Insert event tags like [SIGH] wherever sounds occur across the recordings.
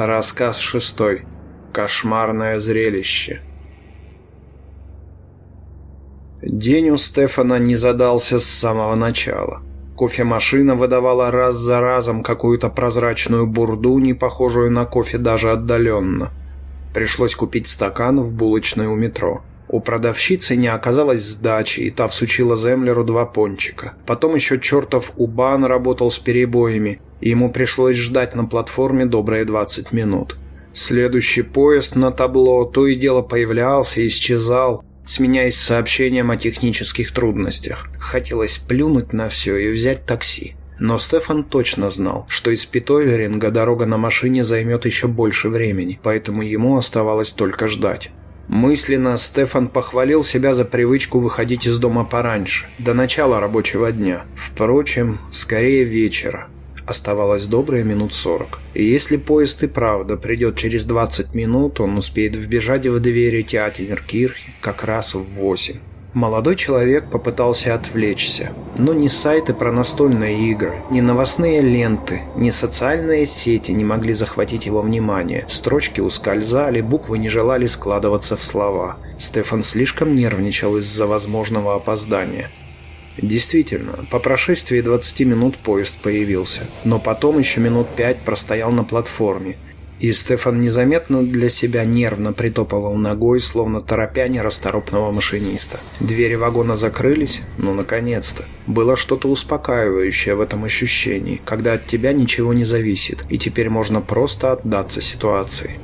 Рассказ шестой. Кошмарное зрелище. День у Стефана не задался с самого начала. Кофемашина выдавала раз за разом какую-то прозрачную бурду, не похожую на кофе даже отдаленно. Пришлось купить стакан в булочной у метро. У продавщицы не оказалось сдачи, и та всучила Землеру два пончика. Потом еще чертов Убан работал с перебоями, и ему пришлось ждать на платформе добрые 20 минут. Следующий поезд на табло то и дело появлялся и исчезал, сменяясь сообщением о технических трудностях. Хотелось плюнуть на все и взять такси. Но Стефан точно знал, что из Питойлеринга дорога на машине займет еще больше времени, поэтому ему оставалось только ждать. Мысленно Стефан похвалил себя за привычку выходить из дома пораньше, до начала рабочего дня. Впрочем, скорее вечера. Оставалось добрые минут сорок. И если поезд и правда придет через 20 минут, он успеет вбежать в двери Театинеркирхи как раз в восемь. Молодой человек попытался отвлечься, но ни сайты про настольные игры, ни новостные ленты, ни социальные сети не могли захватить его внимание. Строчки ускользали, буквы не желали складываться в слова. Стефан слишком нервничал из-за возможного опоздания. Действительно, по прошествии 20 минут поезд появился, но потом еще минут пять простоял на платформе, и Стефан незаметно для себя нервно притопывал ногой, словно торопя нерасторопного машиниста. Двери вагона закрылись, ну, наконец-то. Было что-то успокаивающее в этом ощущении, когда от тебя ничего не зависит, и теперь можно просто отдаться ситуации.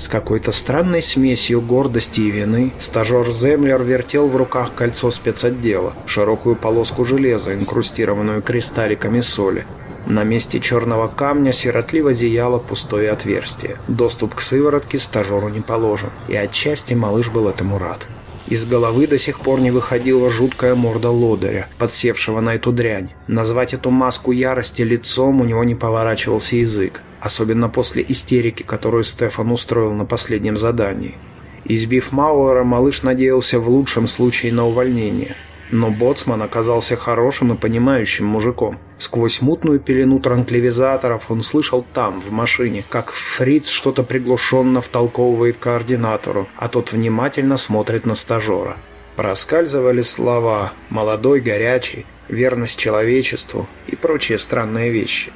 С какой-то странной смесью гордости и вины стажер Землер вертел в руках кольцо спецотдела, широкую полоску железа, инкрустированную кристалликами соли. На месте черного камня сиротливо зияло пустое отверстие. Доступ к сыворотке стажеру не положен, и отчасти малыш был этому рад. Из головы до сих пор не выходила жуткая морда лодыря, подсевшего на эту дрянь. Назвать эту маску ярости лицом у него не поворачивался язык особенно после истерики, которую Стефан устроил на последнем задании. Избив Мауэра, малыш надеялся в лучшем случае на увольнение. Но Боцман оказался хорошим и понимающим мужиком. Сквозь мутную пелену транквилизаторов он слышал там, в машине, как Фриц что-то приглушенно втолковывает координатору, а тот внимательно смотрит на стажера. Проскальзывали слова «молодой, горячий», «верность человечеству» и прочие странные вещи.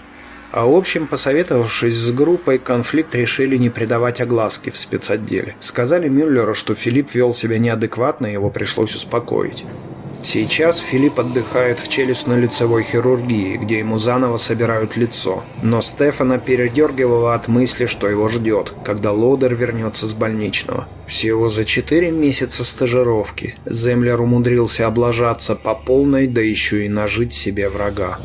А в общем, посоветовавшись с группой, конфликт решили не придавать огласки в спецотделе. Сказали Мюллеру, что Филипп вел себя неадекватно, и его пришлось успокоить. Сейчас Филипп отдыхает в челюстно-лицевой хирургии, где ему заново собирают лицо. Но Стефана передергивало от мысли, что его ждет, когда Лодер вернется с больничного. Всего за четыре месяца стажировки Землер умудрился облажаться по полной, да еще и нажить себе врага.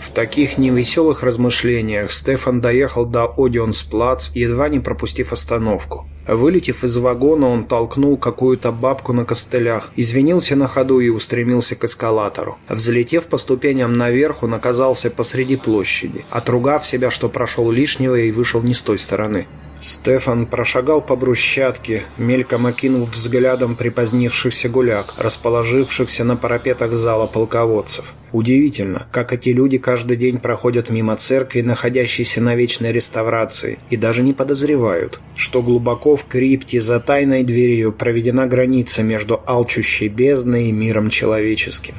В таких невеселых размышлениях Стефан доехал до Одионсплац, едва не пропустив остановку. Вылетев из вагона, он толкнул какую-то бабку на костылях, извинился на ходу и устремился к эскалатору. Взлетев по ступеням наверх, он оказался посреди площади, отругав себя, что прошел лишнего и вышел не с той стороны. Стефан прошагал по брусчатке, мельком окинув взглядом припозднившихся гуляк, расположившихся на парапетах зала полководцев. Удивительно, как эти люди каждый день проходят мимо церкви, находящейся на вечной реставрации, и даже не подозревают, что глубоко в крипте за тайной дверью проведена граница между алчущей бездной и миром человеческим.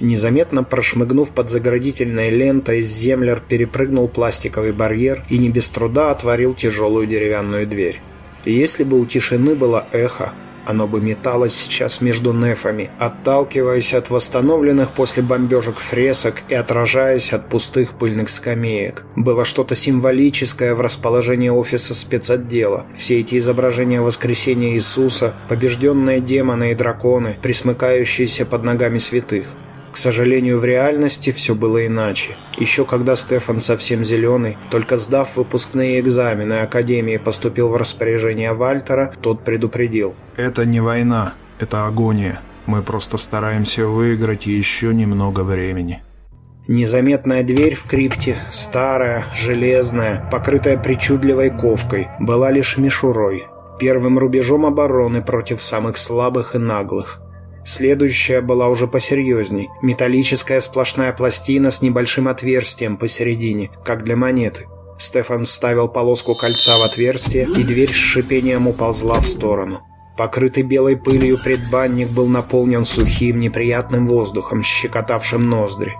Незаметно прошмыгнув под заградительной лентой, Землер перепрыгнул пластиковый барьер и не без труда отворил тяжелую деревянную дверь. И если бы у тишины было эхо, оно бы металось сейчас между нефами, отталкиваясь от восстановленных после бомбежек фресок и отражаясь от пустых пыльных скамеек. Было что-то символическое в расположении офиса спецотдела. Все эти изображения воскресения Иисуса, побежденные демоны и драконы, присмыкающиеся под ногами святых. К сожалению, в реальности все было иначе. Еще когда Стефан совсем зеленый, только сдав выпускные экзамены Академии поступил в распоряжение Вальтера, тот предупредил. «Это не война, это агония. Мы просто стараемся выиграть еще немного времени». Незаметная дверь в крипте, старая, железная, покрытая причудливой ковкой, была лишь мишурой, первым рубежом обороны против самых слабых и наглых. Следующая была уже посерьезней. Металлическая сплошная пластина с небольшим отверстием посередине, как для монеты. Стефан вставил полоску кольца в отверстие, и дверь с шипением уползла в сторону. Покрытый белой пылью предбанник был наполнен сухим, неприятным воздухом, щекотавшим ноздри.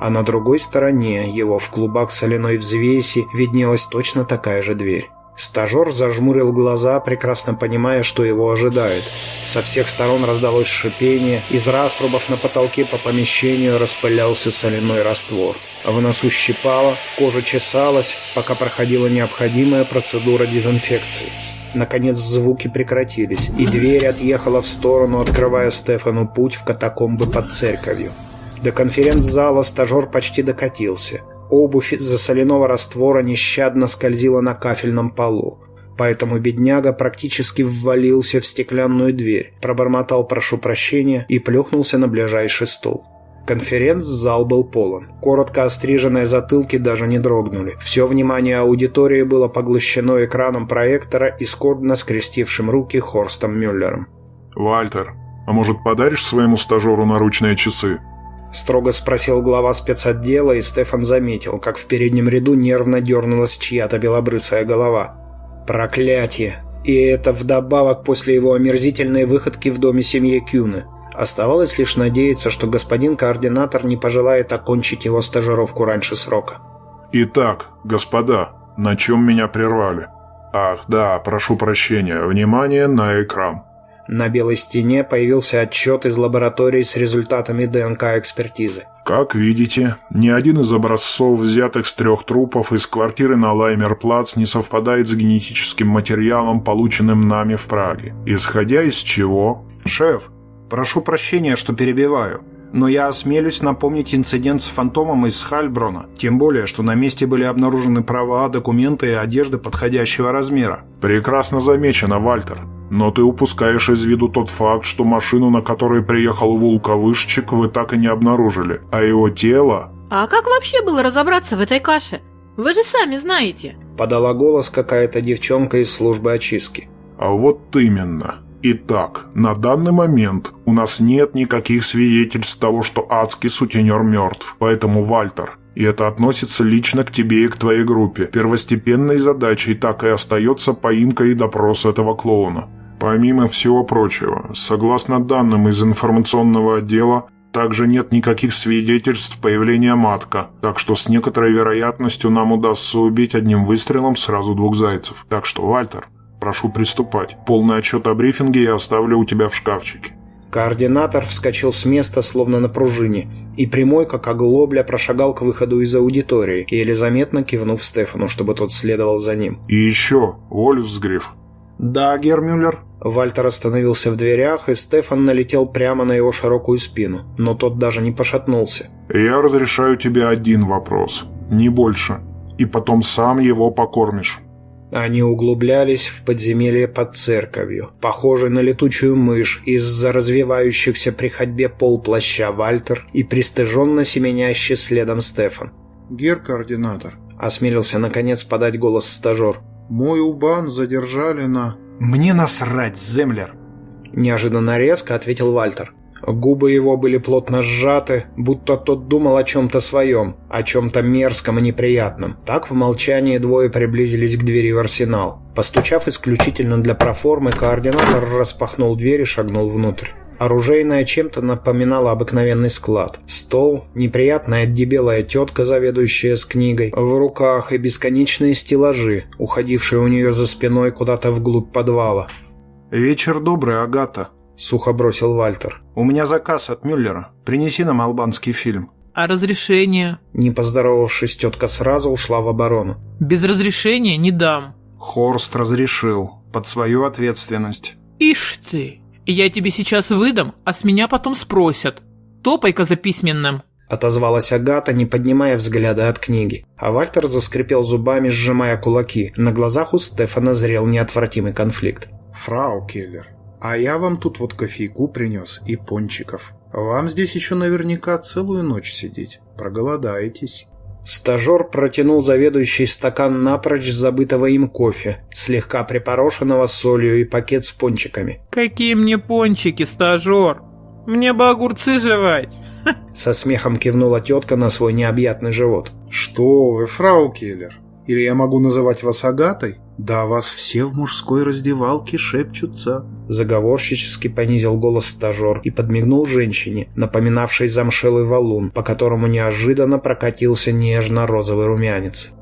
А на другой стороне его в клубах соляной взвеси виднелась точно такая же дверь. Стажер зажмурил глаза, прекрасно понимая, что его ожидает. Со всех сторон раздалось шипение, из раструбов на потолке по помещению распылялся соляной раствор. В носу щипало, кожа чесалась, пока проходила необходимая процедура дезинфекции. Наконец звуки прекратились, и дверь отъехала в сторону, открывая Стефану путь в катакомбы под церковью. До конференц-зала стажер почти докатился. Обувь из-за соляного раствора нещадно скользила на кафельном полу. Поэтому бедняга практически ввалился в стеклянную дверь, пробормотал «прошу прощения» и плюхнулся на ближайший стол. Конференц-зал был полон. Коротко остриженные затылки даже не дрогнули. Все внимание аудитории было поглощено экраном проектора и скорбно скрестившим руки Хорстом Мюллером. «Вальтер, а может подаришь своему стажеру наручные часы?» Строго спросил глава спецотдела, и Стефан заметил, как в переднем ряду нервно дернулась чья-то белобрысая голова. «Проклятие!» И это вдобавок после его омерзительной выходки в доме семьи Кюны. Оставалось лишь надеяться, что господин координатор не пожелает окончить его стажировку раньше срока. «Итак, господа, на чем меня прервали?» «Ах, да, прошу прощения. Внимание на экран». На белой стене появился отчет из лаборатории с результатами ДНК-экспертизы. Как видите, ни один из образцов, взятых с трех трупов из квартиры на Лаймер-Плац, не совпадает с генетическим материалом, полученным нами в Праге. Исходя из чего... «Шеф, прошу прощения, что перебиваю, но я осмелюсь напомнить инцидент с фантомом из Хальброна, тем более, что на месте были обнаружены права, документы и одежда подходящего размера». «Прекрасно замечено, Вальтер. Но ты упускаешь из виду тот факт, что машину, на которой приехал Вулковышчик, вы так и не обнаружили, а его тело... А как вообще было разобраться в этой каше? Вы же сами знаете. Подала голос какая-то девчонка из службы очистки. А вот именно. Итак, на данный момент у нас нет никаких свидетельств того, что адский сутенер мертв. Поэтому, Вальтер, и это относится лично к тебе и к твоей группе. Первостепенной задачей так и остается поимка и допрос этого клоуна. Помимо всего прочего, согласно данным из информационного отдела, также нет никаких свидетельств появления матка, так что с некоторой вероятностью нам удастся убить одним выстрелом сразу двух зайцев. Так что, Вальтер, прошу приступать. Полный отчет о брифинге я оставлю у тебя в шкафчике. Координатор вскочил с места, словно на пружине, и прямой, как оглобля, прошагал к выходу из аудитории, еле заметно кивнув Стефану, чтобы тот следовал за ним. «И еще, Вольфсгриф». «Да, Гермюллер». Вальтер остановился в дверях, и Стефан налетел прямо на его широкую спину, но тот даже не пошатнулся. «Я разрешаю тебе один вопрос, не больше, и потом сам его покормишь». Они углублялись в подземелье под церковью, похожий на летучую мышь из-за развивающихся при ходьбе полплаща Вальтер и пристыженно семенящий следом Стефан. «Гер-координатор», — осмелился наконец подать голос стажер. «Мой Убан задержали на...» «Мне насрать, Землер!» Неожиданно резко ответил Вальтер. Губы его были плотно сжаты, будто тот думал о чем-то своем, о чем-то мерзком и неприятном. Так в молчании двое приблизились к двери в арсенал. Постучав исключительно для проформы, координатор распахнул дверь и шагнул внутрь. Оружейная чем-то напоминала обыкновенный склад. Стол, неприятная дебелая тетка, заведующая с книгой, в руках и бесконечные стеллажи, уходившие у нее за спиной куда-то вглубь подвала. «Вечер добрый, Агата», — сухо бросил Вальтер. «У меня заказ от Мюллера. Принеси нам албанский фильм». «А разрешение?» Не поздоровавшись, тетка сразу ушла в оборону. «Без разрешения не дам». Хорст разрешил. Под свою ответственность. «Ишь ты! Я тебе сейчас выдам, а с меня потом спросят. Топай-ка за письменным». Отозвалась Агата, не поднимая взгляда от книги. А Вальтер заскрипел зубами, сжимая кулаки. На глазах у Стефана зрел неотвратимый конфликт. «Фрау Келлер, а я вам тут вот кофейку принес и пончиков. Вам здесь еще наверняка целую ночь сидеть. Проголодаетесь». Стажер протянул заведующий стакан напрочь забытого им кофе, слегка припорошенного солью и пакет с пончиками. «Какие мне пончики, стажер? Мне бы огурцы жевать!» [LAUGHS] Со смехом кивнула тетка на свой необъятный живот. «Что вы, фрау Келлер, Или я могу называть вас Агатой? Да вас все в мужской раздевалке шепчутся. Заговорщически понизил голос стажер и подмигнул женщине, напоминавшей замшелый валун, по которому неожиданно прокатился нежно-розовый румянец.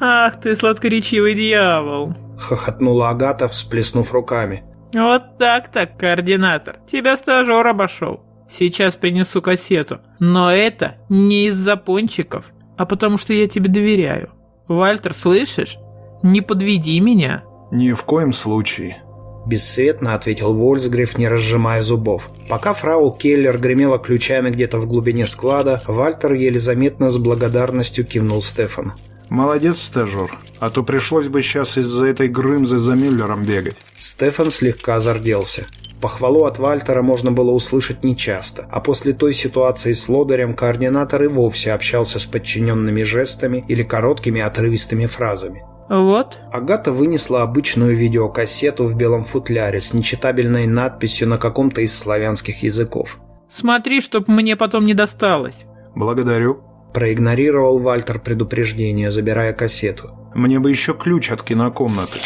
«Ах ты, сладкоречивый дьявол!» — хохотнула Агата, всплеснув руками. «Вот так-так, координатор, тебя стажер обошел. Сейчас принесу кассету. Но это не из-за пончиков, а потому что я тебе доверяю. Вальтер, слышишь? Не подведи меня». «Ни в коем случае», Бесцветно ответил Вольсгриф, не разжимая зубов. Пока фрау Келлер гремела ключами где-то в глубине склада, Вальтер еле заметно с благодарностью кивнул Стефану. «Молодец, стажер, а то пришлось бы сейчас из-за этой Грымзы за Мюллером бегать». Стефан слегка зарделся. Похвалу от Вальтера можно было услышать нечасто, а после той ситуации с лодырем координатор и вовсе общался с подчиненными жестами или короткими отрывистыми фразами. «Вот». Агата вынесла обычную видеокассету в белом футляре с нечитабельной надписью на каком-то из славянских языков. «Смотри, чтоб мне потом не досталось». «Благодарю». Проигнорировал Вальтер предупреждение, забирая кассету. «Мне бы еще ключ от кинокомнаты».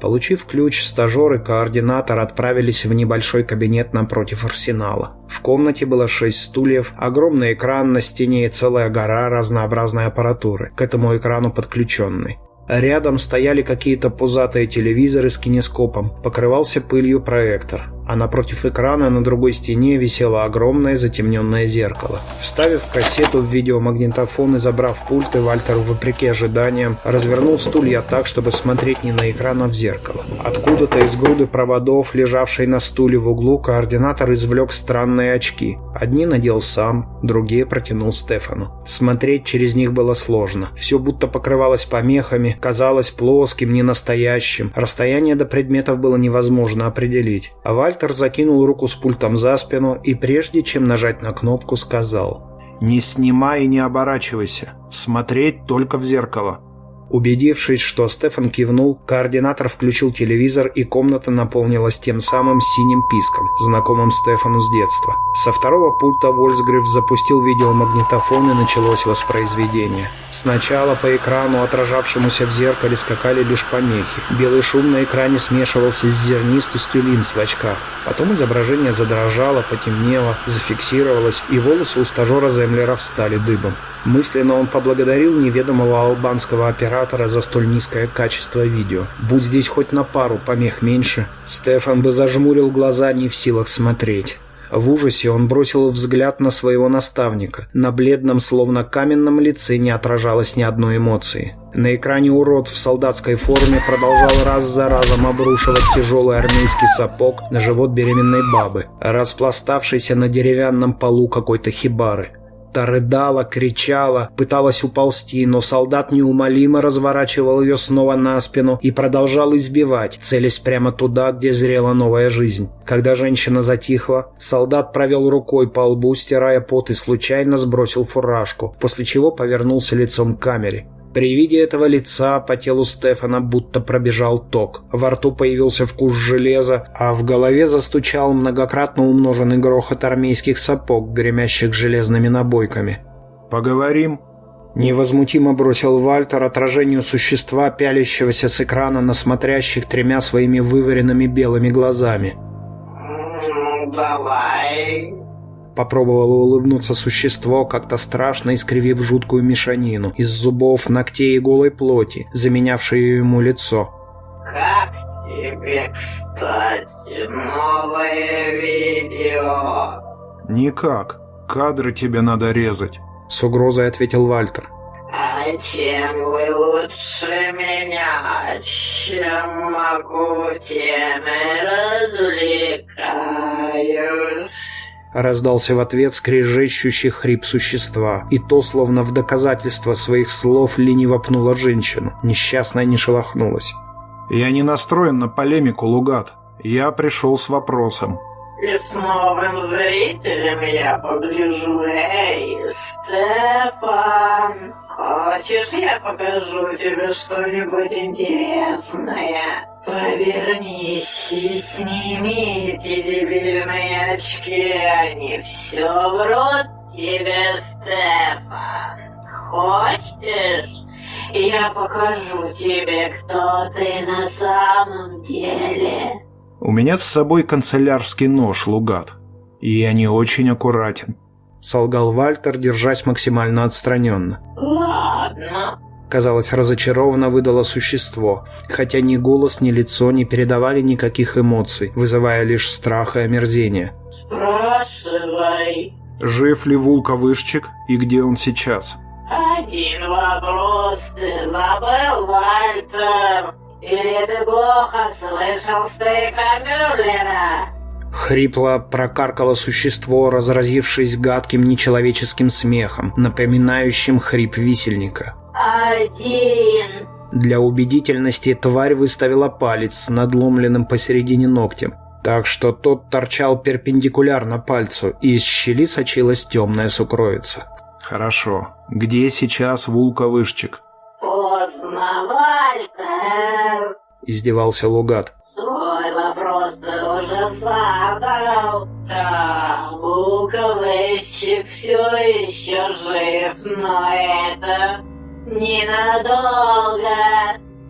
Получив ключ, стажер и координатор отправились в небольшой кабинет напротив арсенала. В комнате было шесть стульев, огромный экран на стене и целая гора разнообразной аппаратуры, к этому экрану подключенной. Рядом стояли какие-то пузатые телевизоры с кинескопом, покрывался пылью проектор а напротив экрана на другой стене висело огромное затемненное зеркало. Вставив кассету в видеомагнитофон и забрав пульты, Вальтер, вопреки ожиданиям, развернул стулья так, чтобы смотреть не на экран, а в зеркало. Откуда-то из груды проводов, лежавшей на стуле в углу, координатор извлек странные очки. Одни надел сам, другие протянул Стефану. Смотреть через них было сложно. Все будто покрывалось помехами, казалось плоским, ненастоящим. Расстояние до предметов было невозможно определить. А Вальтер Вальтер закинул руку с пультом за спину и прежде чем нажать на кнопку сказал «Не снимай и не оборачивайся. Смотреть только в зеркало». Убедившись, что Стефан кивнул, координатор включил телевизор, и комната наполнилась тем самым синим писком, знакомым Стефану с детства. Со второго пульта Вольсгриф запустил видеомагнитофон, и началось воспроизведение. Сначала по экрану, отражавшемуся в зеркале, скакали лишь помехи. Белый шум на экране смешивался с зернистостью линз в очках. Потом изображение задрожало, потемнело, зафиксировалось, и волосы у стажера Землера встали дыбом. Мысленно он поблагодарил неведомого албанского оператора за столь низкое качество видео. Будь здесь хоть на пару помех меньше, Стефан бы зажмурил глаза не в силах смотреть. В ужасе он бросил взгляд на своего наставника. На бледном, словно каменном лице не отражалось ни одной эмоции. На экране урод в солдатской форме продолжал раз за разом обрушивать тяжелый армейский сапог на живот беременной бабы, распластавшейся на деревянном полу какой-то хибары. Та рыдала, кричала, пыталась уползти, но солдат неумолимо разворачивал ее снова на спину и продолжал избивать, целясь прямо туда, где зрела новая жизнь. Когда женщина затихла, солдат провел рукой по лбу, стирая пот и случайно сбросил фуражку, после чего повернулся лицом к камере. При виде этого лица по телу Стефана будто пробежал ток. Во рту появился вкус железа, а в голове застучал многократно умноженный грохот армейских сапог, гремящих железными набойками. «Поговорим?» Невозмутимо бросил Вальтер отражению существа, пялящегося с экрана на смотрящих тремя своими вываренными белыми глазами. «Давай», Попробовало улыбнуться существо, как-то страшно искривив жуткую мешанину из зубов, ногтей и голой плоти, заменявшей ему лицо. «Как тебе, кстати, новое видео?» «Никак. Кадры тебе надо резать», — с угрозой ответил Вальтер. «А чем вы лучше меня? Чем могу, тем и развлекаюсь». Раздался в ответ скрежещущий хрип существа, и то, словно в доказательство своих слов, лениво пнула женщину. Несчастная не шелохнулась. «Я не настроен на полемику, Лугат. Я пришел с вопросом». И с новым зрителем я погляжу. Эй, Стефан, хочешь я покажу тебе что-нибудь интересное? Повернись и сними эти дебильные очки, они все врут тебе, Стефан. Хочешь? Я покажу тебе, кто ты на самом деле. У меня с собой канцелярский нож, Лугат. И я не очень аккуратен. Солгал Вальтер, держась максимально отстраненно. Ладно. Казалось, разочарованно выдало существо, хотя ни голос, ни лицо не передавали никаких эмоций, вызывая лишь страх и омерзение. Спрашивай. Жив ли Вулка-вышчик и где он сейчас? Один вопрос. Ты забыл, Вальтер? Или ты плохо слышал стейка Мюллера? Хрипло прокаркало существо, разразившись гадким нечеловеческим смехом, напоминающим хрип висельника. Один. Для убедительности тварь выставила палец с надломленным посередине ногтем, так что тот торчал перпендикулярно пальцу, и из щели сочилась темная сукровица. «Хорошо. Где сейчас Вулка-вышчик?» Поздно, Вальтер. Издевался Лугат. Свой вопрос ты уже задал. Да, Буковыщик все еще жив, но это ненадолго.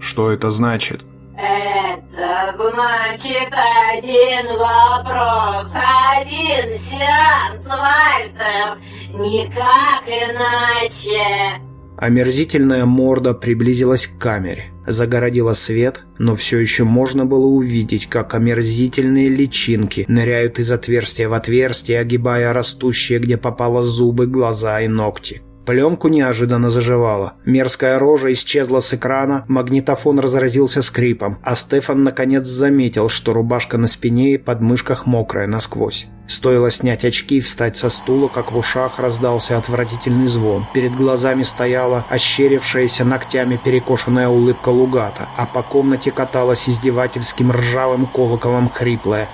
«Что это значит?» Это значит один вопрос, один сеанс, Вальтер. Никак иначе. Омерзительная морда приблизилась к камере, загородила свет, но все еще можно было увидеть, как омерзительные личинки ныряют из отверстия в отверстие, огибая растущие, где попало зубы, глаза и ногти. Пленку неожиданно заживала. Мерзкая рожа исчезла с экрана, магнитофон разразился скрипом, а Стефан наконец заметил, что рубашка на спине и подмышках мокрая насквозь. Стоило снять очки и встать со стула, как в ушах раздался отвратительный звон. Перед глазами стояла ощерившаяся ногтями перекошенная улыбка Лугата, а по комнате каталась издевательским ржавым колоколом хриплая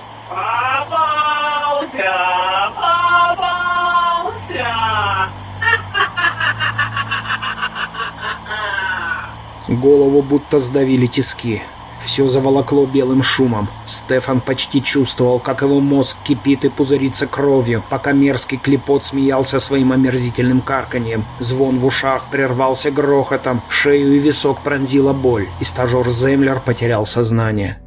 Голову будто сдавили тиски. Все заволокло белым шумом. Стефан почти чувствовал, как его мозг кипит и пузырится кровью, пока мерзкий клепот смеялся своим омерзительным карканьем. Звон в ушах прервался грохотом, шею и висок пронзила боль, и стажер Землер потерял сознание.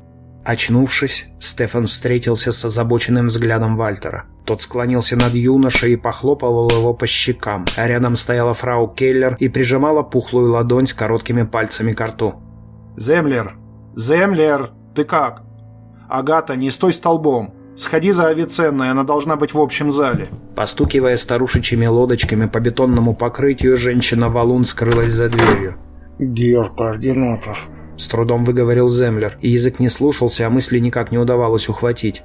Очнувшись, Стефан встретился с озабоченным взглядом Вальтера. Тот склонился над юношей и похлопывал его по щекам, а рядом стояла фрау Келлер и прижимала пухлую ладонь с короткими пальцами к рту. «Землер! Землер! Ты как?» «Агата, не стой столбом! Сходи за Авиценной, она должна быть в общем зале!» Постукивая старушечьими лодочками по бетонному покрытию, женщина-валун скрылась за дверью. Гер-координатор. С трудом выговорил Землер, и язык не слушался, а мысли никак не удавалось ухватить.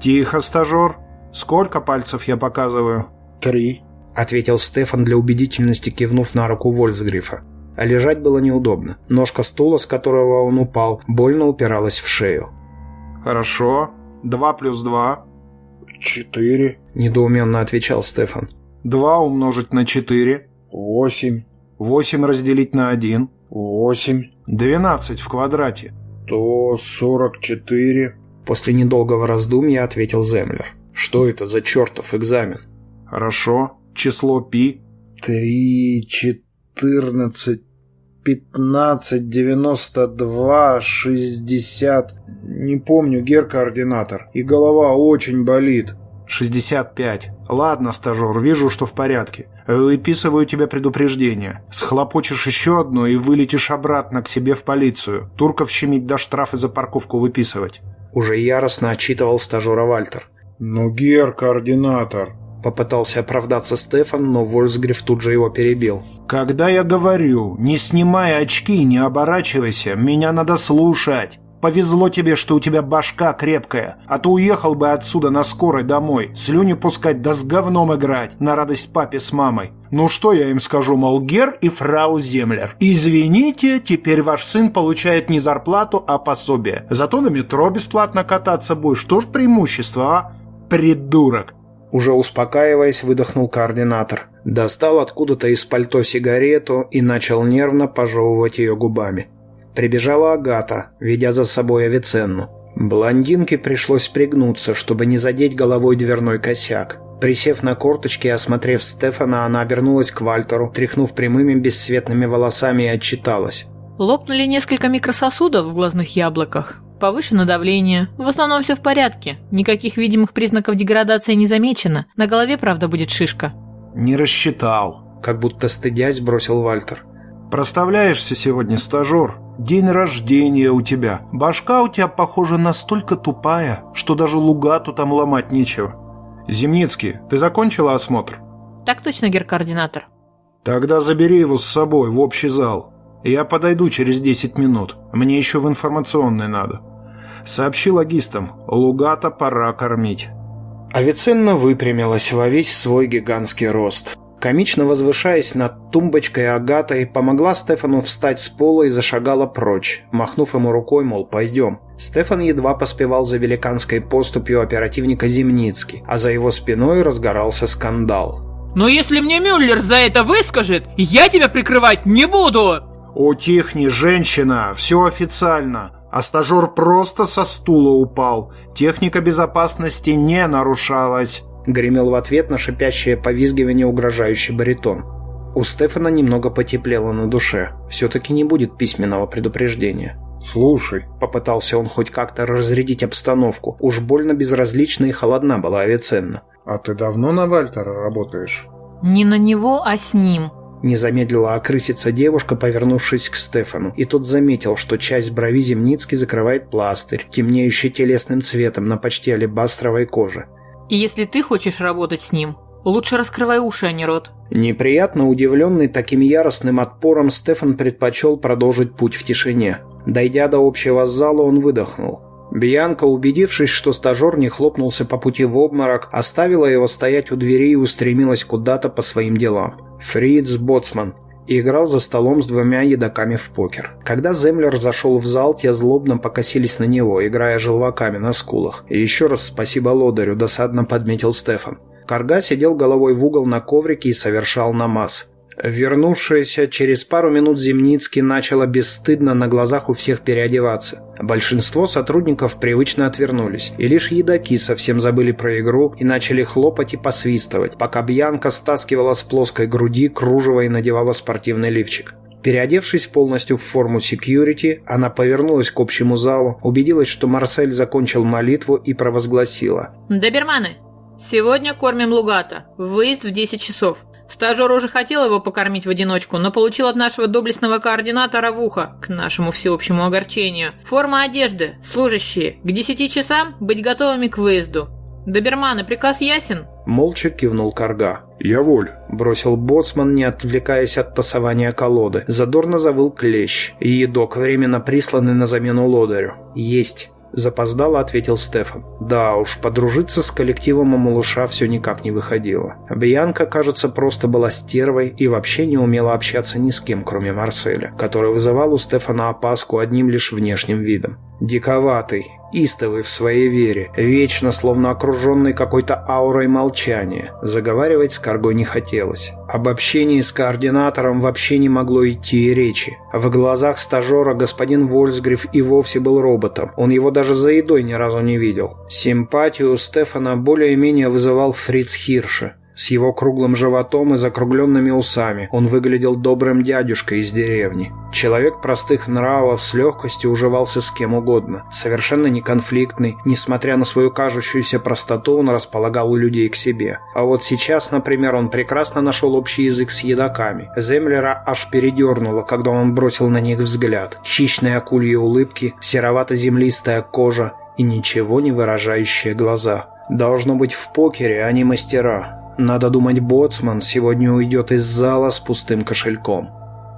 «Тихо, стажер! Сколько пальцев я показываю?» Три. — ответил Стефан для убедительности, кивнув на руку Вольсгрифа. А лежать было неудобно. Ножка стула, с которого он упал, больно упиралась в шею. «Хорошо. Два плюс два». Четыре. — недоуменно отвечал Стефан. «Два умножить на четыре. Восемь. Восемь разделить на один. Восемь. Двенадцать в квадрате». То сорок четыре. После недолгого раздумья ответил Землер. «Что это за чертов экзамен?» «Хорошо. Число пи». Три, четырнадцать, пятнадцать, девяносто два, шестьдесят. Не помню, гер-координатор. И голова очень болит. 65. Ладно, стажер, вижу, что в порядке. Выписываю тебе предупреждение. Схлопочешь еще одно и вылетишь обратно к себе в полицию. Турков щемить до штрафы за парковку выписывать. Уже яростно отчитывал стажера Вальтер. Ну, гер-координатор. Попытался оправдаться Стефан, но Вольсгриф тут же его перебил. «Когда я говорю, не снимай очки, не оборачивайся, меня надо слушать. Повезло тебе, что у тебя башка крепкая, а то уехал бы отсюда на скорой домой, слюни пускать да с говном играть, на радость папе с мамой. Ну что я им скажу, мол, Гер и фрау Землер. Извините, теперь ваш сын получает не зарплату, а пособие. Зато на метро бесплатно кататься будешь. Что ж преимущество, а? Придурок. Уже успокаиваясь, выдохнул координатор. Достал откуда-то из пальто сигарету и начал нервно пожевывать ее губами. Прибежала Агата, ведя за собой Авиценну. Блондинке пришлось пригнуться, чтобы не задеть головой дверной косяк. Присев на корточки и осмотрев Стефана, она обернулась к Вальтеру, тряхнув прямыми бесцветными волосами и отчиталась. Лопнули несколько микрососудов в глазных яблоках. Повышено давление. В основном все в порядке. Никаких видимых признаков деградации не замечено. На голове, правда, будет шишка. «Не рассчитал», — как будто стыдясь бросил Вальтер. «Проставляешься сегодня, стажер? День рождения у тебя. Башка у тебя, похоже, настолько тупая, что даже лугату там ломать нечего. Земницкий, ты закончила осмотр?» Так точно, гер-координатор. «Тогда забери его с собой в общий зал. Я подойду через 10 минут. Мне еще в информационный надо. Сообщи логистам, Лугата пора кормить». Авиценна выпрямилась во весь свой гигантский рост. Комично возвышаясь над тумбочкой Агатой, помогла Стефану встать с пола и зашагала прочь, махнув ему рукой, мол, пойдем. Стефан едва поспевал за великанской поступью оперативника Земницки, а за его спиной разгорался скандал. Но если мне Мюллер за это выскажет, я тебя прикрывать не буду! «Утихни, женщина, все официально. А стажер просто со стула упал. Техника безопасности не нарушалась», — гремел в ответ на шипящее повизгивание угрожающий баритон. У Стефана немного потеплело на душе. Все-таки не будет письменного предупреждения. «Слушай», — попытался он хоть как-то разрядить обстановку, уж больно безразлична и холодна была Авиценна. «А ты давно на Вальтера работаешь?» Не на него, а с ним. Не замедлила окрыситься девушка, повернувшись к Стефану, и тот заметил, что часть брови Земницки закрывает пластырь, темнеющий телесным цветом на почти алебастровой коже. И если ты хочешь работать с ним, лучше раскрывай уши, а не рот. Неприятно удивленный таким яростным отпором, Стефан предпочел продолжить путь в тишине. Дойдя до общего зала, он выдохнул. Бьянка, убедившись, что стажер не хлопнулся по пути в обморок, оставила его стоять у двери и устремилась куда-то по своим делам. Фриц Боцман и играл за столом с двумя едоками в покер. Когда Землер зашел в зал, те злобно покосились на него, играя желваками на скулах. И еще раз спасибо лодырю, досадно подметил Стефан. Карга сидел головой в угол на коврике и совершал намаз. Вернувшаяся через пару минут Земницкий начала бесстыдно на глазах у всех переодеваться. Большинство сотрудников привычно отвернулись, и лишь едоки совсем забыли про игру и начали хлопать и посвистывать, пока Бьянка стаскивала с плоской груди кружево и надевала спортивный лифчик. Переодевшись полностью в форму секьюрити, она повернулась к общему залу, убедилась, что Марсель закончил молитву и провозгласила. Доберманы, сегодня кормим Лугата. Выезд в 10 часов. Стажер уже хотел его покормить в одиночку, но получил от нашего доблестного координатора в ухо, к нашему всеобщему огорчению. Форма одежды, служащие, к десяти часам быть готовыми к выезду. Доберманы, приказ ясен?» Молча кивнул Карга. «Я воль», — бросил боцман, не отвлекаясь от тасования колоды. Задорно завыл клещ, и едок, временно присланный на замену лодырю. «Есть». Запоздало ответил Стефан. Да уж, подружиться с коллективом у малыша все никак не выходило. Бьянка, кажется, просто была стервой и вообще не умела общаться ни с кем, кроме Марселя, который вызывал у Стефана опаску одним лишь внешним видом. Диковатый, истовый в своей вере, вечно словно окруженный какой-то аурой молчания. Заговаривать с Каргой не хотелось. Об общении с координатором вообще не могло идти и речи. В глазах стажера господин Вольсгриф и вовсе был роботом. Он его даже за едой ни разу не видел. Симпатию Стефана более-менее вызывал Фриц Хирше. С его круглым животом и закругленными усами он выглядел добрым дядюшкой из деревни. Человек простых нравов с легкостью уживался с кем угодно. Совершенно не конфликтный, несмотря на свою кажущуюся простоту, он располагал у людей к себе. А вот сейчас, например, он прекрасно нашел общий язык с едоками. Землера аж передернуло, когда он бросил на них взгляд. Хищные акульи улыбки, серовато-землистая кожа и ничего не выражающие глаза. Должно быть в покере они мастера. Надо думать, боцман сегодня уйдет из зала с пустым кошельком.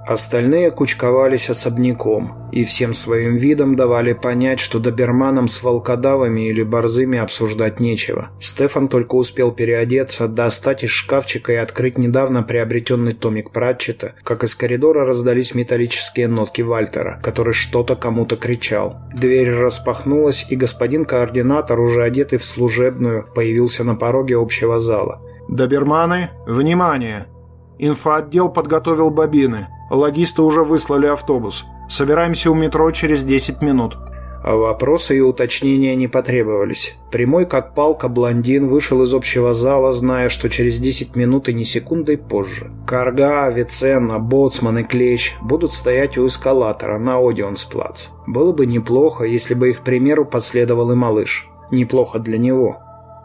Остальные кучковались особняком и всем своим видом давали понять, что доберманам с волкодавами или борзыми обсуждать нечего. Стефан только успел переодеться, достать из шкафчика и открыть недавно приобретенный томик Пратчета, как из коридора раздались металлические нотки Вальтера, который что-то кому-то кричал. Дверь распахнулась, и господин координатор, уже одетый в служебную, появился на пороге общего зала. «Доберманы, внимание! Инфоотдел подготовил бобины. Логисты уже выслали автобус. Собираемся у метро через 10 минут». А вопросы и уточнения не потребовались. Прямой как палка блондин вышел из общего зала, зная, что через 10 минут и ни секундой позже. Карга, Авиценна, Боцман и Клещ будут стоять у эскалатора на Одионсплац. Было бы неплохо, если бы их примеру последовал и малыш. Неплохо для него.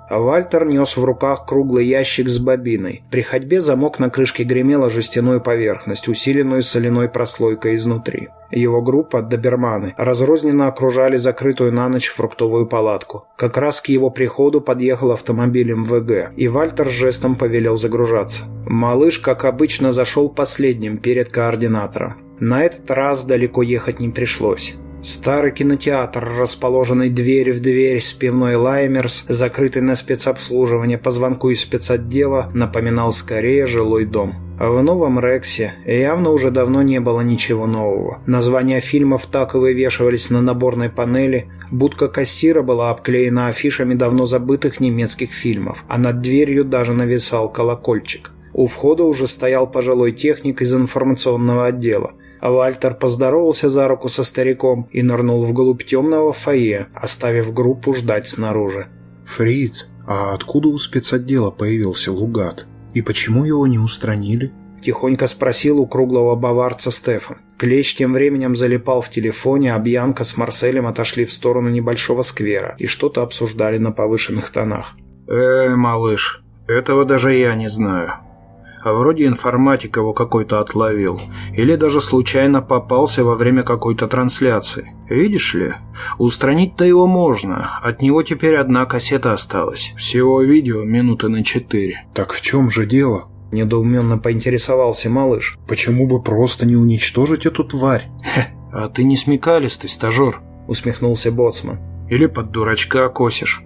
А Вальтер нес в руках круглый ящик с бобиной. При ходьбе замок на крышке гремела жестяную поверхность, усиленную соляной прослойкой изнутри. Его группа, доберманы, разрозненно окружали закрытую на ночь фруктовую палатку. Как раз к его приходу подъехал автомобиль МВГ, и Вальтер жестом повелел загружаться. Малыш, как обычно, зашел последним перед координатором. На этот раз далеко ехать не пришлось. Старый кинотеатр, расположенный дверь в дверь с пивной Лаймерс, закрытый на спецобслуживание по звонку из спецотдела, напоминал скорее жилой дом. В Новом Рексе явно уже давно не было ничего нового. Названия фильмов так и вывешивались на наборной панели, будка кассира была обклеена афишами давно забытых немецких фильмов, а над дверью даже нависал колокольчик. У входа уже стоял пожилой техник из информационного отдела. А Вальтер поздоровался за руку со стариком и нырнул вглубь темного фойе, оставив группу ждать снаружи. «Фриц, а откуда у спецотдела появился Лугат? И почему его не устранили?» Тихонько спросил у круглого баварца Стефан. Клещ тем временем залипал в телефоне, а Бьянка с Марселем отошли в сторону небольшого сквера и что-то обсуждали на повышенных тонах. «Э, малыш, этого даже я не знаю а вроде информатик его какой-то отловил. Или даже случайно попался во время какой-то трансляции. Видишь ли, устранить-то его можно. От него теперь одна кассета осталась. Всего видео минуты на четыре. Так в чем же дело? Недоуменно поинтересовался малыш. Почему бы просто не уничтожить эту тварь? Хе, а ты не смекалистый, стажер, усмехнулся Боцман. Или под дурачка косишь.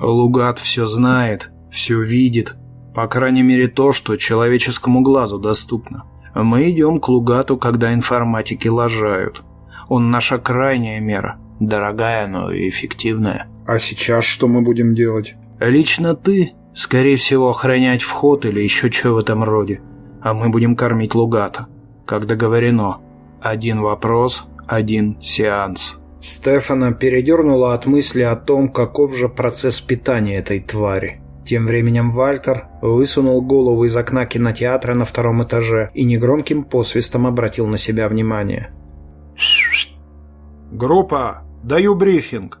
Лугат все знает, все видит, по крайней мере то, что человеческому глазу доступно. Мы идем к Лугату, когда информатики лажают. Он наша крайняя мера. Дорогая, но и эффективная. А сейчас что мы будем делать? Лично ты, скорее всего, охранять вход или еще что в этом роде. А мы будем кормить Лугата. Как договорено. Один вопрос, один сеанс. Стефана передернула от мысли о том, каков же процесс питания этой твари. Тем временем Вальтер высунул голову из окна кинотеатра на втором этаже и негромким посвистом обратил на себя внимание. «Группа, даю брифинг.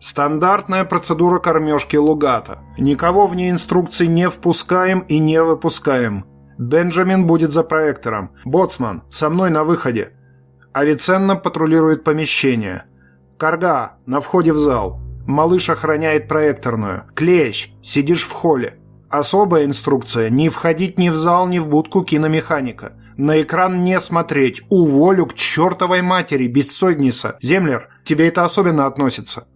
Стандартная процедура кормежки Лугата. Никого вне инструкций не впускаем и не выпускаем. Бенджамин будет за проектором. Боцман, со мной на выходе. Авиценна патрулирует помещение. Карга, на входе в зал. Малыш охраняет проекторную. Клещ, сидишь в холле. Особая инструкция – не входить ни в зал, ни в будку киномеханика. На экран не смотреть. Уволю к чертовой матери, бессойдница. Землер, тебе это особенно относится.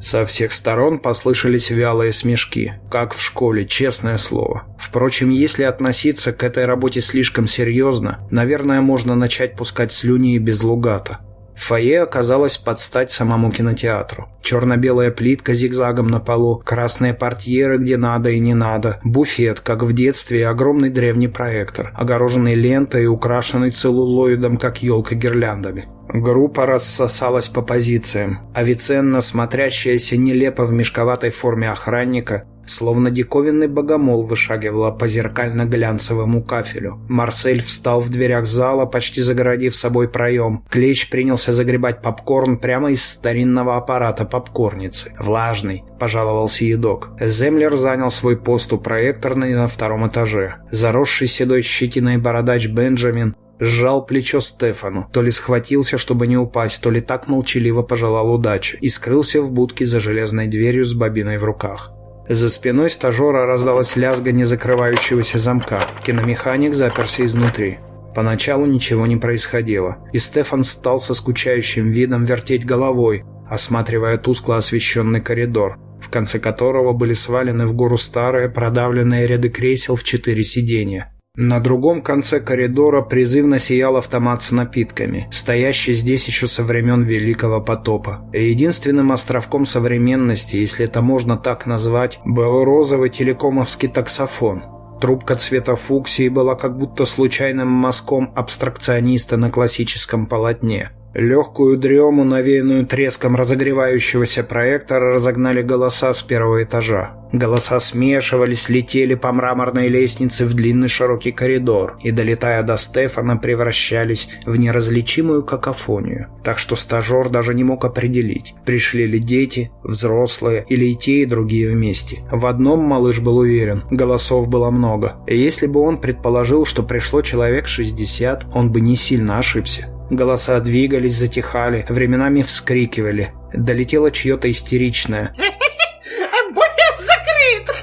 Со всех сторон послышались вялые смешки, как в школе, честное слово. Впрочем, если относиться к этой работе слишком серьезно, наверное, можно начать пускать слюни и без лугата. Фойе оказалось под стать самому кинотеатру. Черно-белая плитка зигзагом на полу, красные портьеры где надо и не надо, буфет, как в детстве, и огромный древний проектор, огороженный лентой и украшенный целлулоидом, как елка гирляндами. Группа рассосалась по позициям. Авиценна, смотрящаяся нелепо в мешковатой форме охранника, Словно диковинный богомол вышагивала по зеркально-глянцевому кафелю. Марсель встал в дверях зала, почти загородив собой проем. Клещ принялся загребать попкорн прямо из старинного аппарата попкорницы. «Влажный», — пожаловался едок. Землер занял свой пост у проекторной на втором этаже. Заросший седой щетиной бородач Бенджамин сжал плечо Стефану, то ли схватился, чтобы не упасть, то ли так молчаливо пожелал удачи и скрылся в будке за железной дверью с бобиной в руках. За спиной стажера раздалось лязга незакрывающегося замка. Киномеханик заперся изнутри. Поначалу ничего не происходило, и Стефан стал со скучающим видом вертеть головой, осматривая тускло освещенный коридор, в конце которого были свалены в гору старые продавленные ряды кресел в четыре сиденья. На другом конце коридора призывно сиял автомат с напитками, стоящий здесь еще со времен Великого потопа. единственным островком современности, если это можно так назвать, был розовый телекомовский таксофон. Трубка цвета фуксии была как будто случайным мазком абстракциониста на классическом полотне. Легкую дрему, навеянную треском разогревающегося проектора, разогнали голоса с первого этажа. Голоса смешивались, летели по мраморной лестнице в длинный широкий коридор и, долетая до Стефана, превращались в неразличимую какофонию. Так что стажер даже не мог определить, пришли ли дети, взрослые или и те, и другие вместе. В одном малыш был уверен, голосов было много. И если бы он предположил, что пришло человек 60, он бы не сильно ошибся. Голоса двигались, затихали, временами вскрикивали. Долетело чье-то истеричное. [LAUGHS] «Буфет закрыт!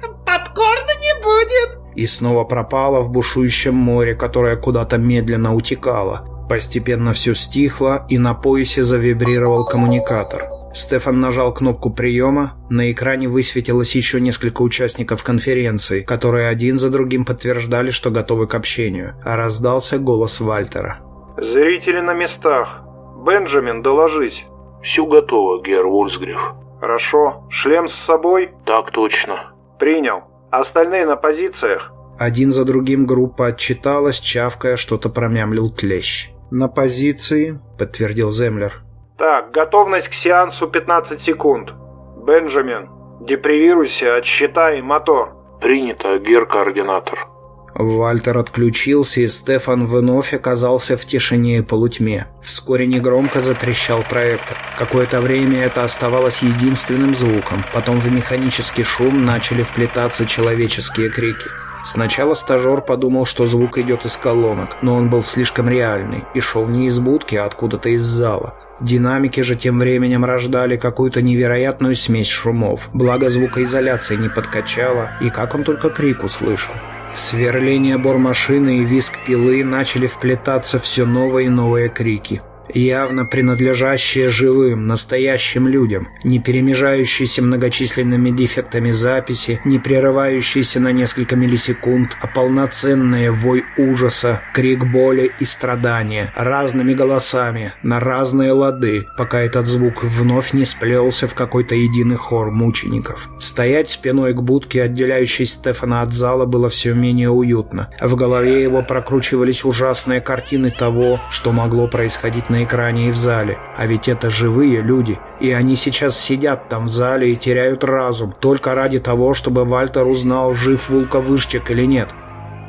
[LAUGHS] Попкорна не будет!» И снова пропало в бушующем море, которое куда-то медленно утекало. Постепенно все стихло, и на поясе завибрировал коммуникатор. Стефан нажал кнопку приема, на экране высветилось еще несколько участников конференции, которые один за другим подтверждали, что готовы к общению, а раздался голос Вальтера. «Зрители на местах. Бенджамин, доложись». «Все готово, Гер Вульсгриф». «Хорошо. Шлем с собой?» «Так точно». «Принял. Остальные на позициях?» Один за другим группа отчиталась, чавкая, что-то промямлил клещ. «На позиции», — подтвердил Землер. «Так, готовность к сеансу 15 секунд. Бенджамин, депривируйся, отсчитай мотор». «Принято, Гер-координатор». Вальтер отключился, и Стефан вновь оказался в тишине и полутьме. Вскоре негромко затрещал проектор. Какое-то время это оставалось единственным звуком. Потом в механический шум начали вплетаться человеческие крики. Сначала стажер подумал, что звук идет из колонок, но он был слишком реальный и шел не из будки, а откуда-то из зала. Динамики же тем временем рождали какую-то невероятную смесь шумов, благо звукоизоляция не подкачала, и как он только крик услышал. Сверление бормашины и визг пилы начали вплетаться все новые и новые крики явно принадлежащие живым, настоящим людям, не перемежающиеся многочисленными дефектами записи, не прерывающиеся на несколько миллисекунд, а полноценные вой ужаса, крик боли и страдания, разными голосами, на разные лады, пока этот звук вновь не сплелся в какой-то единый хор мучеников. Стоять спиной к будке, отделяющей Стефана от зала, было все менее уютно. В голове его прокручивались ужасные картины того, что могло происходить на экране и в зале. А ведь это живые люди, и они сейчас сидят там в зале и теряют разум, только ради того, чтобы Вальтер узнал, жив Вулковышчик или нет.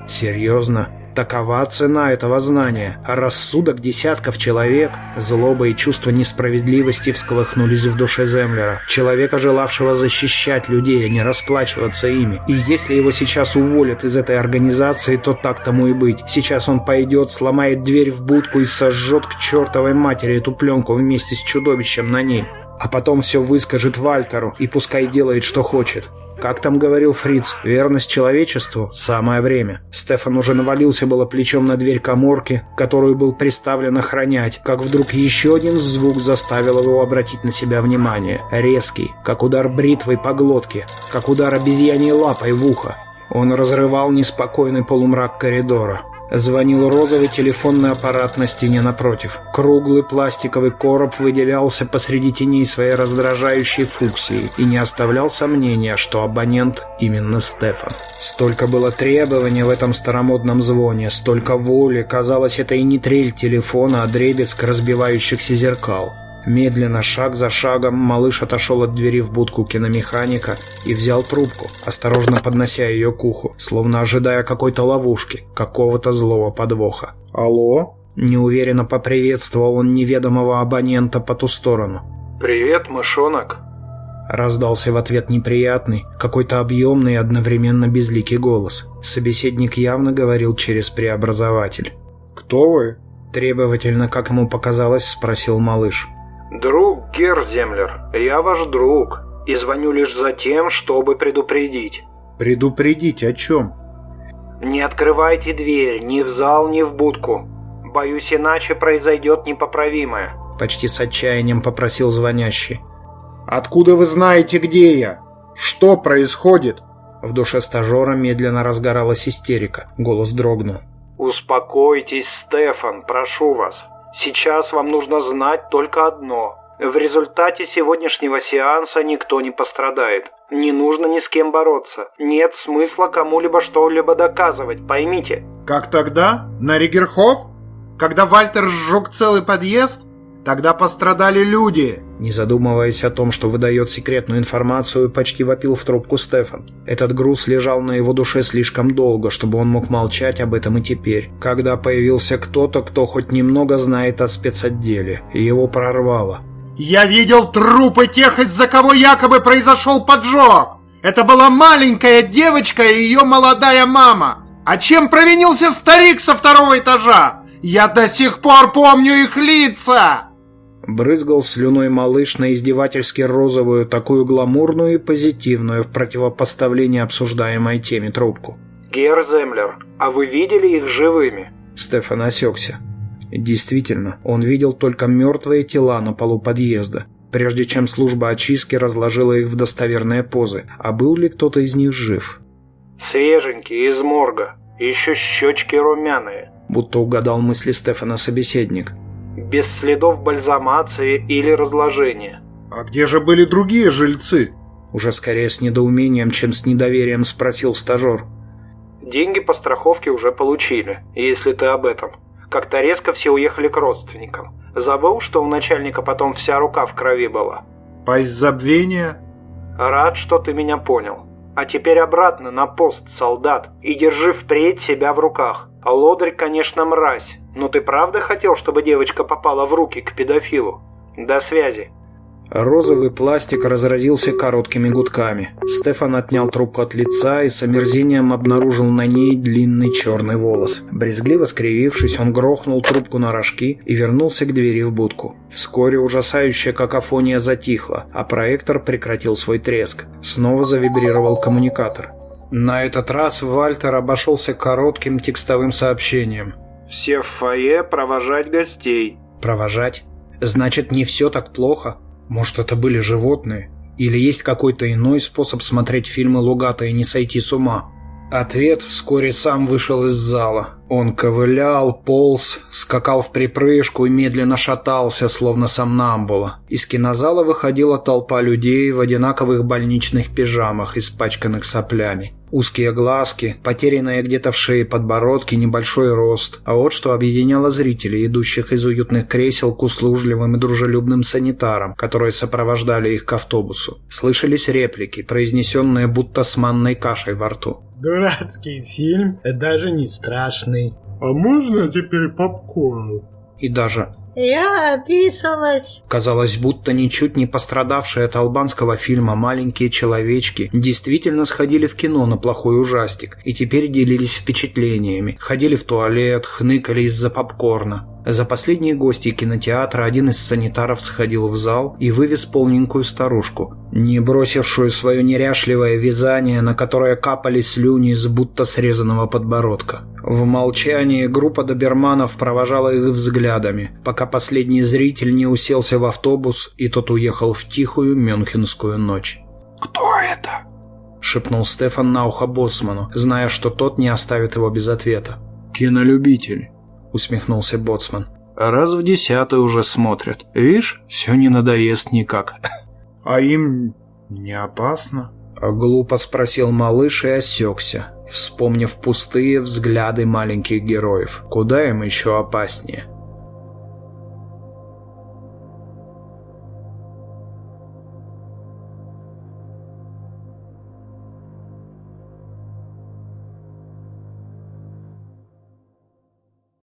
Серьезно? Такова цена этого знания, а рассудок десятков человек, злоба и чувство несправедливости всколыхнулись в душе Землера, человека, желавшего защищать людей, а не расплачиваться ими. И если его сейчас уволят из этой организации, то так тому и быть. Сейчас он пойдет, сломает дверь в будку и сожжет к чертовой матери эту пленку вместе с чудовищем на ней. А потом все выскажет Вальтеру, и пускай делает, что хочет. Как там говорил Фриц, верность человечеству – самое время. Стефан уже навалился было плечом на дверь коморки, которую был приставлен охранять, как вдруг еще один звук заставил его обратить на себя внимание. Резкий, как удар бритвой по глотке, как удар обезьяньей лапой в ухо. Он разрывал неспокойный полумрак коридора. Звонил розовый телефонный аппарат на стене напротив. Круглый пластиковый короб выделялся посреди теней своей раздражающей фуксией и не оставлял сомнения, что абонент именно Стефан. Столько было требований в этом старомодном звоне, столько воли, казалось, это и не трель телефона, а дребезг разбивающихся зеркал. Медленно, шаг за шагом, малыш отошел от двери в будку киномеханика и взял трубку, осторожно поднося ее к уху, словно ожидая какой-то ловушки, какого-то злого подвоха. «Алло?» Неуверенно поприветствовал он неведомого абонента по ту сторону. «Привет, мышонок!» Раздался в ответ неприятный, какой-то объемный и одновременно безликий голос. Собеседник явно говорил через преобразователь. «Кто вы?» Требовательно, как ему показалось, спросил малыш. «Друг Герземлер, я ваш друг, и звоню лишь за тем, чтобы предупредить». «Предупредить о чем?» «Не открывайте дверь ни в зал, ни в будку. Боюсь, иначе произойдет непоправимое». Почти с отчаянием попросил звонящий. «Откуда вы знаете, где я? Что происходит?» В душе стажера медленно разгоралась истерика. Голос дрогнул. «Успокойтесь, Стефан, прошу вас. Сейчас вам нужно знать только одно. В результате сегодняшнего сеанса никто не пострадает. Не нужно ни с кем бороться. Нет смысла кому-либо что-либо доказывать, поймите. Как тогда? На Ригерхоф? Когда Вальтер сжег целый подъезд? Тогда пострадали люди. Не задумываясь о том, что выдает секретную информацию, почти вопил в трубку Стефан. Этот груз лежал на его душе слишком долго, чтобы он мог молчать об этом и теперь. Когда появился кто-то, кто хоть немного знает о спецотделе, и его прорвало. Я видел трупы тех, из-за кого якобы произошел поджог. Это была маленькая девочка и ее молодая мама. А чем провинился старик со второго этажа? Я до сих пор помню их лица!» Брызгал слюной малыш на издевательски розовую, такую гламурную и позитивную в противопоставлении обсуждаемой теме трубку. «Гер Землер, а вы видели их живыми?» Стефан осекся. Действительно, он видел только мертвые тела на полу подъезда, прежде чем служба очистки разложила их в достоверные позы. А был ли кто-то из них жив? «Свеженький, из морга. Еще щечки румяные», будто угадал мысли Стефана собеседник. «Без следов бальзамации или разложения». «А где же были другие жильцы?» Уже скорее с недоумением, чем с недоверием спросил стажер. «Деньги по страховке уже получили, если ты об этом. Как-то резко все уехали к родственникам. Забыл, что у начальника потом вся рука в крови была?» «Пасть забвения?» «Рад, что ты меня понял. А теперь обратно на пост, солдат, и держи впредь себя в руках. А лодырь, конечно, мразь, но ты правда хотел, чтобы девочка попала в руки к педофилу? До связи. Розовый пластик разразился короткими гудками. Стефан отнял трубку от лица и с омерзением обнаружил на ней длинный черный волос. Брезгливо скривившись, он грохнул трубку на рожки и вернулся к двери в будку. Вскоре ужасающая какофония затихла, а проектор прекратил свой треск. Снова завибрировал коммуникатор. На этот раз Вальтер обошелся коротким текстовым сообщением. «Все в фойе провожать гостей». «Провожать? Значит, не все так плохо?» Может, это были животные? Или есть какой-то иной способ смотреть фильмы Лугата и не сойти с ума? Ответ вскоре сам вышел из зала. Он ковылял, полз, скакал в припрыжку и медленно шатался, словно сомнамбула. Из кинозала выходила толпа людей в одинаковых больничных пижамах, испачканных соплями. Узкие глазки, потерянные где-то в шее подбородки, небольшой рост. А вот что объединяло зрителей, идущих из уютных кресел к услужливым и дружелюбным санитарам, которые сопровождали их к автобусу. Слышались реплики, произнесенные будто с манной кашей во рту. Дурацкий фильм, даже не страшный. А можно теперь попкорн? И даже я описалась. Казалось, будто ничуть не пострадавшие от албанского фильма «Маленькие человечки» действительно сходили в кино на плохой ужастик и теперь делились впечатлениями, ходили в туалет, хныкали из-за попкорна. За последние гости кинотеатра один из санитаров сходил в зал и вывез полненькую старушку, не бросившую свое неряшливое вязание, на которое капали слюни из будто срезанного подбородка. В молчании группа доберманов провожала их взглядами, пока последний зритель не уселся в автобус, и тот уехал в тихую мюнхенскую ночь. «Кто это?» — шепнул Стефан на ухо Боцману, зная, что тот не оставит его без ответа. «Кинолюбитель», — усмехнулся Боцман. «Раз в десятый уже смотрят. Видишь, все не надоест никак». «А им не опасно?» — глупо спросил малыш и осекся, вспомнив пустые взгляды маленьких героев. Куда им еще опаснее?